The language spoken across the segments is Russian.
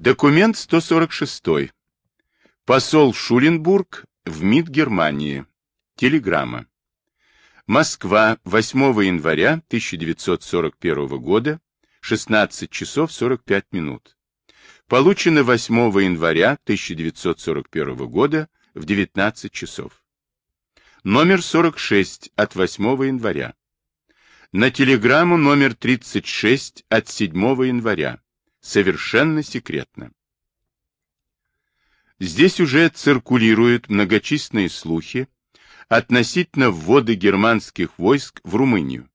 Документ 146. Посол Шуленбург в МИД Германии. Телеграмма. Москва, 8 января 1941 года, 16 часов 45 минут. Получено 8 января 1941 года в 19 часов. Номер 46 от 8 января. На телеграмму номер 36 от 7 января. Совершенно секретно. Здесь уже циркулируют многочисленные слухи относительно ввода германских войск в Румынию.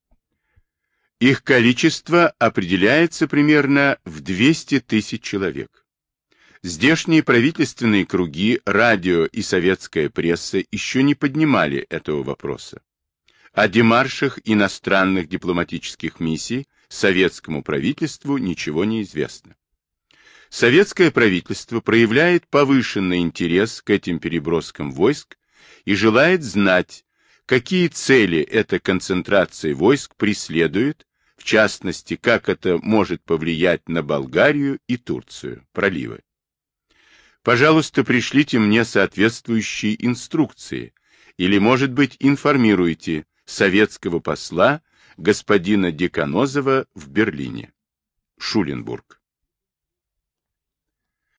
Их количество определяется примерно в 200 тысяч человек. Здешние правительственные круги, радио и советская пресса еще не поднимали этого вопроса. О демаршах иностранных дипломатических миссий советскому правительству ничего не известно. Советское правительство проявляет повышенный интерес к этим переброскам войск и желает знать, какие цели эта концентрация войск преследует, в частности, как это может повлиять на Болгарию и Турцию, проливы. Пожалуйста, пришлите мне соответствующие инструкции или, может быть, информируйте советского посла господина Деканозова в Берлине. Шуленбург.